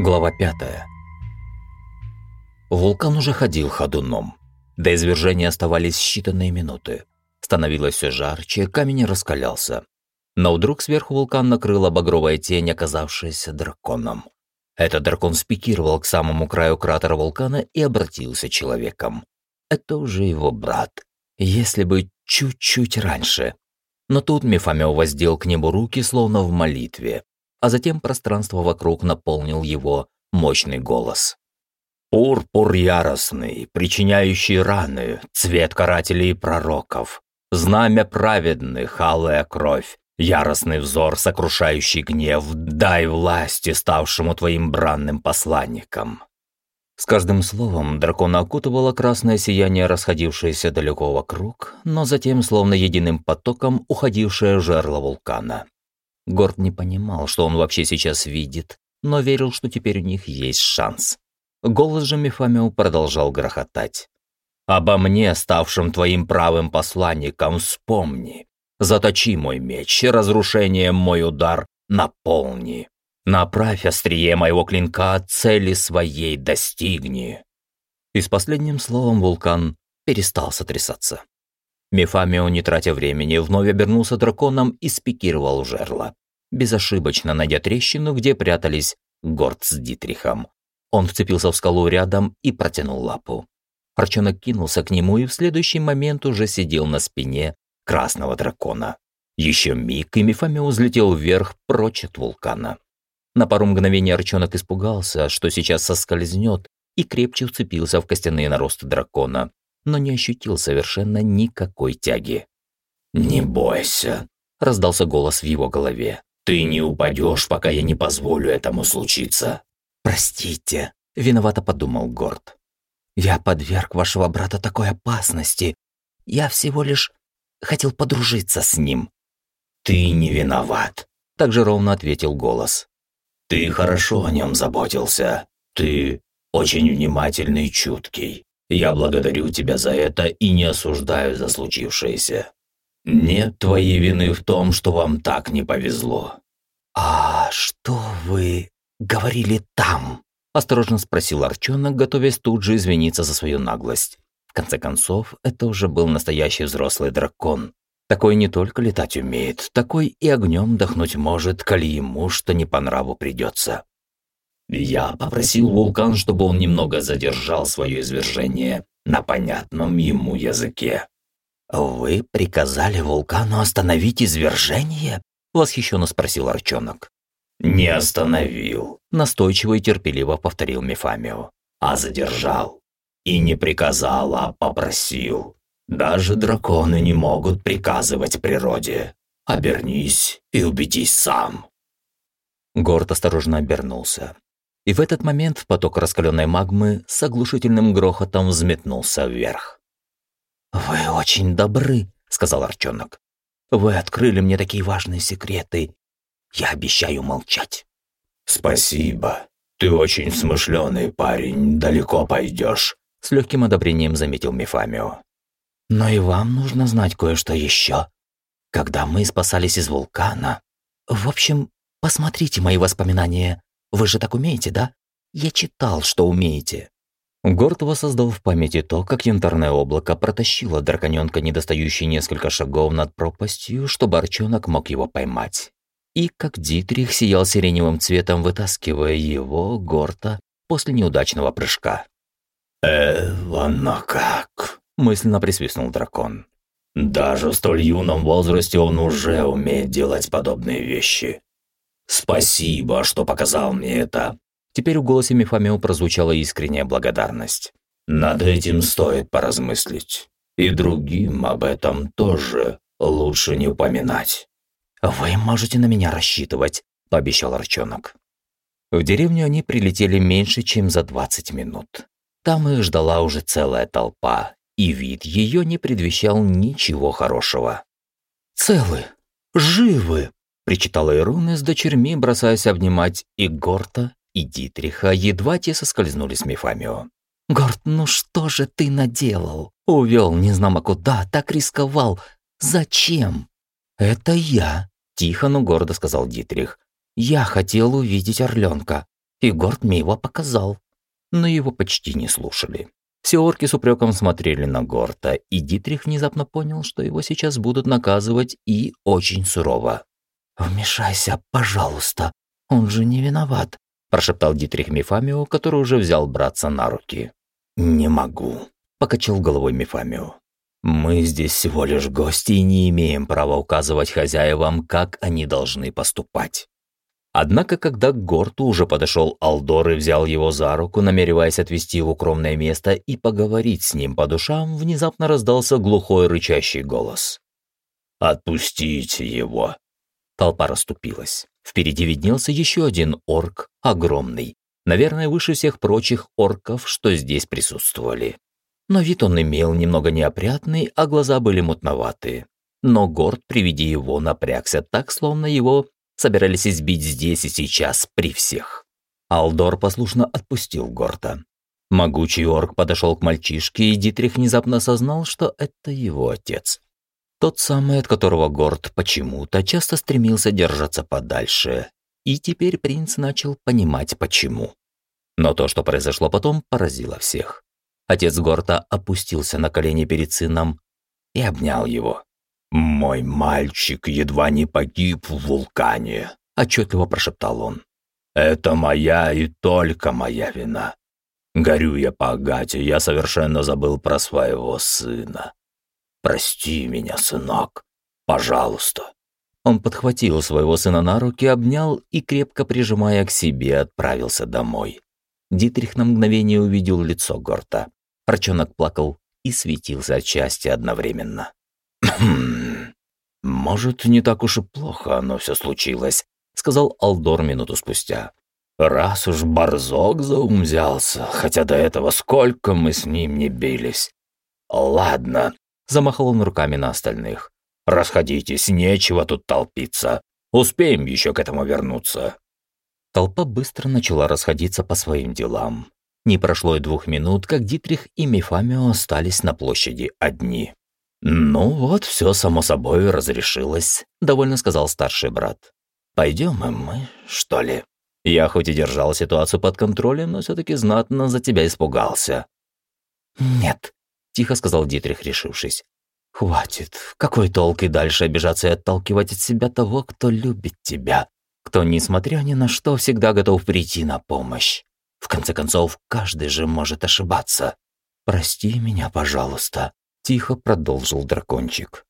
Глава 5. Вулкан уже ходил ходуном. До извержения оставались считанные минуты. Становилось все жарче, камень раскалялся. Но вдруг сверху вулкан накрыла багровая тень, оказавшаяся драконом. Этот дракон спикировал к самому краю кратера вулкана и обратился человеком. Это уже его брат. Если бы чуть-чуть раньше. Но тут Мефамео воздел к небу руки, словно в молитве а затем пространство вокруг наполнил его мощный голос. «Пурпур яростный, причиняющий раны, цвет карателей и пророков, знамя праведных, алая кровь, яростный взор, сокрушающий гнев, дай власти ставшему твоим бранным посланникам». С каждым словом дракона окутывало красное сияние, расходившееся далеко вокруг, но затем, словно единым потоком, уходившее жерло вулкана. Горд не понимал, что он вообще сейчас видит, но верил, что теперь у них есть шанс. Голос же Мефамио продолжал грохотать. «Обо мне, ставшем твоим правым посланником, вспомни. Заточи мой меч, разрушением мой удар наполни. Направь острие моего клинка, цели своей достигни». И с последним словом вулкан перестал сотрясаться. Мефамио, не тратя времени, вновь обернулся драконом и спикировал жерло. Безошибочно найдя трещину, где прятались Горд с Дитрихом. Он вцепился в скалу рядом и протянул лапу. Арчонок кинулся к нему и в следующий момент уже сидел на спине красного дракона. Еще миг, и Мефамио взлетел вверх, прочь от вулкана. На пару мгновений Арчонок испугался, что сейчас соскользнет, и крепче вцепился в костяные наросты дракона, но не ощутил совершенно никакой тяги. «Не бойся», – раздался голос в его голове. «Ты не упадешь, пока я не позволю этому случиться». «Простите», – виновато подумал Горд. «Я подверг вашего брата такой опасности. Я всего лишь хотел подружиться с ним». «Ты не виноват», – также ровно ответил голос. «Ты хорошо о нем заботился. Ты очень внимательный и чуткий. Я благодарю тебя за это и не осуждаю за случившееся. Нет твоей вины в том, что вам так не повезло». «А что вы говорили там?» – осторожно спросил Арчонок, готовясь тут же извиниться за свою наглость. В конце концов, это уже был настоящий взрослый дракон. Такой не только летать умеет, такой и огнем дохнуть может, коли ему что не по нраву придется. Я попросил вулкан, чтобы он немного задержал свое извержение на понятном ему языке. «Вы приказали вулкану остановить извержение?» – восхищенно спросил Арчонок. «Не остановил», – настойчиво и терпеливо повторил Мефамио. «А задержал. И не приказал, а попросил. Даже драконы не могут приказывать природе. Обернись и убедись сам». Горд осторожно обернулся. И в этот момент поток раскаленной магмы с оглушительным грохотом взметнулся вверх. «Вы очень добры», — сказал Арчонок. «Вы открыли мне такие важные секреты. Я обещаю молчать». «Спасибо. Ты очень смышленый парень, далеко пойдешь», — с легким одобрением заметил Мефамио. «Но и вам нужно знать кое-что еще. Когда мы спасались из вулкана... В общем, посмотрите мои воспоминания. Вы же так умеете, да? Я читал, что умеете». Горд воссоздал в памяти то, как янтарное облако протащило драконёнка, недостающий несколько шагов над пропастью, чтобы Арчонок мог его поймать. И как Дитрих сиял сиреневым цветом, вытаскивая его, Горта, после неудачного прыжка. «Э, как!» – мысленно присвистнул дракон. «Даже в столь юном возрасте он уже умеет делать подобные вещи. «Спасибо, что показал мне это». Теперь в голосе Мефамио прозвучала искренняя благодарность. «Над этим стоит поразмыслить. И другим об этом тоже лучше не упоминать». «Вы можете на меня рассчитывать», – пообещал Арчонок. В деревню они прилетели меньше, чем за 20 минут. Там их ждала уже целая толпа, и вид ее не предвещал ничего хорошего. «Целы! Живы!» Причитала Ируна с дочерьми, бросаясь обнимать и Горта, и Дитриха, едва те соскользнули с Мефамио. «Горд, ну что же ты наделал? Увел незнамо куда, так рисковал. Зачем?» «Это я», – тихо, но гордо сказал Дитрих. «Я хотел увидеть орленка. и Горд мне его показал. Но его почти не слушали. Все орки с упреком смотрели на Горта, и Дитрих внезапно понял, что его сейчас будут наказывать и очень сурово. «Вмешайся, пожалуйста, он же не виноват», прошептал Дитрих Мефамио, который уже взял братца на руки. «Не могу», – покачал головой Мефамио. «Мы здесь всего лишь гости и не имеем права указывать хозяевам, как они должны поступать». Однако, когда к Горту уже подошел Алдор и взял его за руку, намереваясь отвести в укромное место и поговорить с ним по душам, внезапно раздался глухой рычащий голос. «Отпустите его!» Толпа расступилась. Впереди виднелся еще один орк, огромный, наверное, выше всех прочих орков, что здесь присутствовали. Но вид он имел немного неопрятный, а глаза были мутноватые. Но Горд при виде его напрягся так, словно его собирались избить здесь и сейчас при всех. Алдор послушно отпустил Горта. Могучий орк подошел к мальчишке, и Дитрих внезапно осознал, что это его отец. Тот самый, от которого Горд почему-то часто стремился держаться подальше. И теперь принц начал понимать, почему. Но то, что произошло потом, поразило всех. Отец Горта опустился на колени перед сыном и обнял его. «Мой мальчик едва не погиб в вулкане», – отчетливо прошептал он. «Это моя и только моя вина. Горю я по Агате, я совершенно забыл про своего сына. Прости меня, сынок, пожалуйста». Он подхватил своего сына на руки, обнял и, крепко прижимая к себе, отправился домой. Дитрих на мгновение увидел лицо Горта. Арчонок плакал и светился от счастья одновременно. «Может, не так уж и плохо оно все случилось», — сказал Алдор минуту спустя. «Раз уж Борзок за ум взялся, хотя до этого сколько мы с ним не бились. Ладно», — замахал он руками на остальных. «Расходитесь, нечего тут толпиться. Успеем еще к этому вернуться». Толпа быстро начала расходиться по своим делам. Не прошло и двух минут, как Дитрих и Мефамио остались на площади одни. «Ну вот, все само собой разрешилось», — довольно сказал старший брат. «Пойдем и мы, что ли?» Я хоть и держал ситуацию под контролем, но все-таки знатно за тебя испугался. «Нет», — тихо сказал Дитрих, решившись. «Хватит. Какой толк и дальше обижаться и отталкивать от себя того, кто любит тебя, кто, несмотря ни на что, всегда готов прийти на помощь. В конце концов, каждый же может ошибаться. Прости меня, пожалуйста. Тихо продолжил дракончик.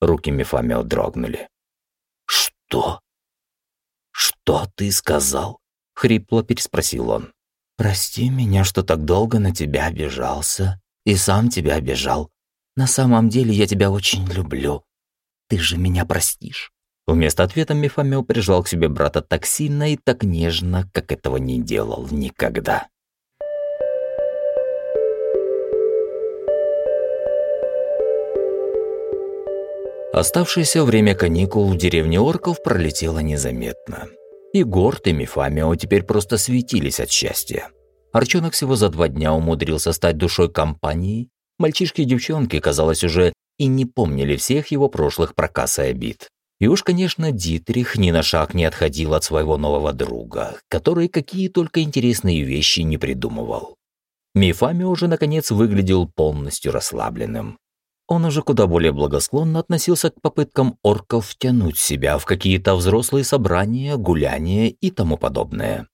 Руки Мефамио дрогнули. «Что? Что ты сказал?» Хрипло переспросил он. «Прости меня, что так долго на тебя обижался. И сам тебя обижал. На самом деле я тебя очень люблю. Ты же меня простишь». Вместо ответа Мефамио прижал к себе брата так сильно и так нежно, как этого не делал никогда. Оставшееся время каникул в деревне орков пролетело незаметно. И Горд, и Мефамио теперь просто светились от счастья. Арчонок всего за два дня умудрился стать душой компании. Мальчишки и девчонки, казалось, уже и не помнили всех его прошлых проказ и обид. И уж, конечно, Дитрих ни на шаг не отходил от своего нового друга, который какие только интересные вещи не придумывал. Мефами уже, наконец, выглядел полностью расслабленным он уже куда более благосклонно относился к попыткам орков втянуть себя в какие-то взрослые собрания, гуляния и тому подобное.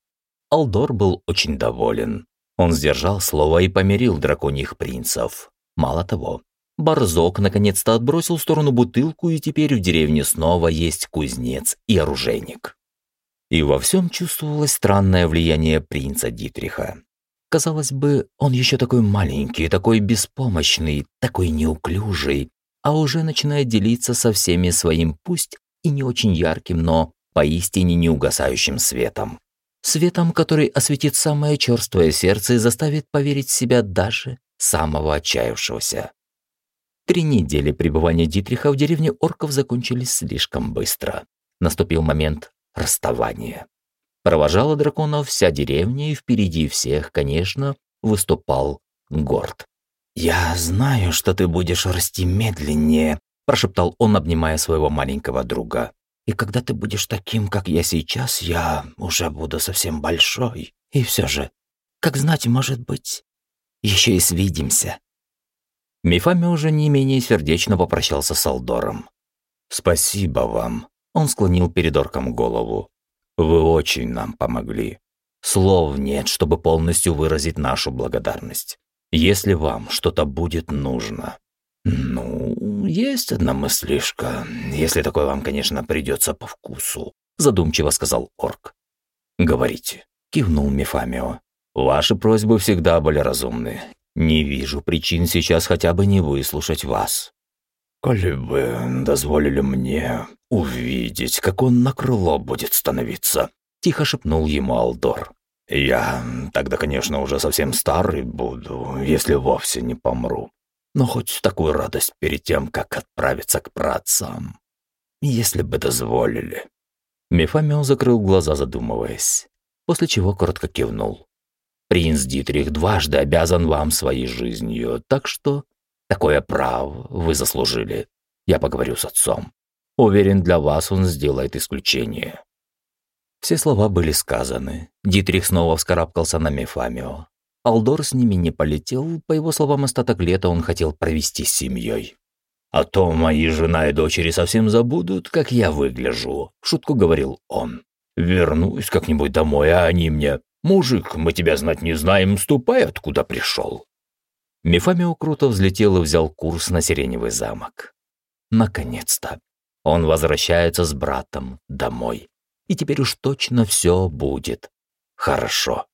Алдор был очень доволен. Он сдержал слово и помирил драконьих принцев. Мало того, Борзок наконец-то отбросил в сторону бутылку, и теперь в деревне снова есть кузнец и оружейник. И во всем чувствовалось странное влияние принца Дитриха. Казалось бы, он еще такой маленький, такой беспомощный, такой неуклюжий, а уже начинает делиться со всеми своим, пусть и не очень ярким, но поистине неугасающим светом. Светом, который осветит самое черствое сердце и заставит поверить в себя даже самого отчаявшегося. Три недели пребывания Дитриха в деревне орков закончились слишком быстро. Наступил момент расставания. Провожала драконов вся деревня, и впереди всех, конечно, выступал Горд. «Я знаю, что ты будешь расти медленнее», – прошептал он, обнимая своего маленького друга. И когда ты будешь таким, как я сейчас, я уже буду совсем большой. И все же, как знать, может быть, еще и свидимся». Мифами уже не менее сердечно попрощался с Алдором. «Спасибо вам», — он склонил перед орком голову. «Вы очень нам помогли. Слов нет, чтобы полностью выразить нашу благодарность. Если вам что-то будет нужно». «Ну, есть одна мыслишка, если такое вам, конечно, придется по вкусу», задумчиво сказал орк. «Говорите», — кивнул Мефамио. «Ваши просьбы всегда были разумны. Не вижу причин сейчас хотя бы не выслушать вас». «Коли бы дозволили мне увидеть, как он на крыло будет становиться», — тихо шепнул ему Алдор. «Я тогда, конечно, уже совсем старый буду, если вовсе не помру. Но хоть такую радость перед тем, как отправиться к працам. Если бы дозволили». Мефамио закрыл глаза, задумываясь, после чего коротко кивнул. «Принц Дитрих дважды обязан вам своей жизнью, так что такое право вы заслужили. Я поговорю с отцом. Уверен, для вас он сделает исключение». Все слова были сказаны. Дитрих снова вскарабкался на Мефамио. Алдор с ними не полетел, по его словам, остаток лета он хотел провести с семьей. «А то мои жена и дочери совсем забудут, как я выгляжу», — шутку говорил он. «Вернусь как-нибудь домой, а они мне, мужик, мы тебя знать не знаем, ступай, откуда пришел». Мефамио круто взлетел и взял курс на Сиреневый замок. Наконец-то. Он возвращается с братом домой и теперь уж точно все будет хорошо.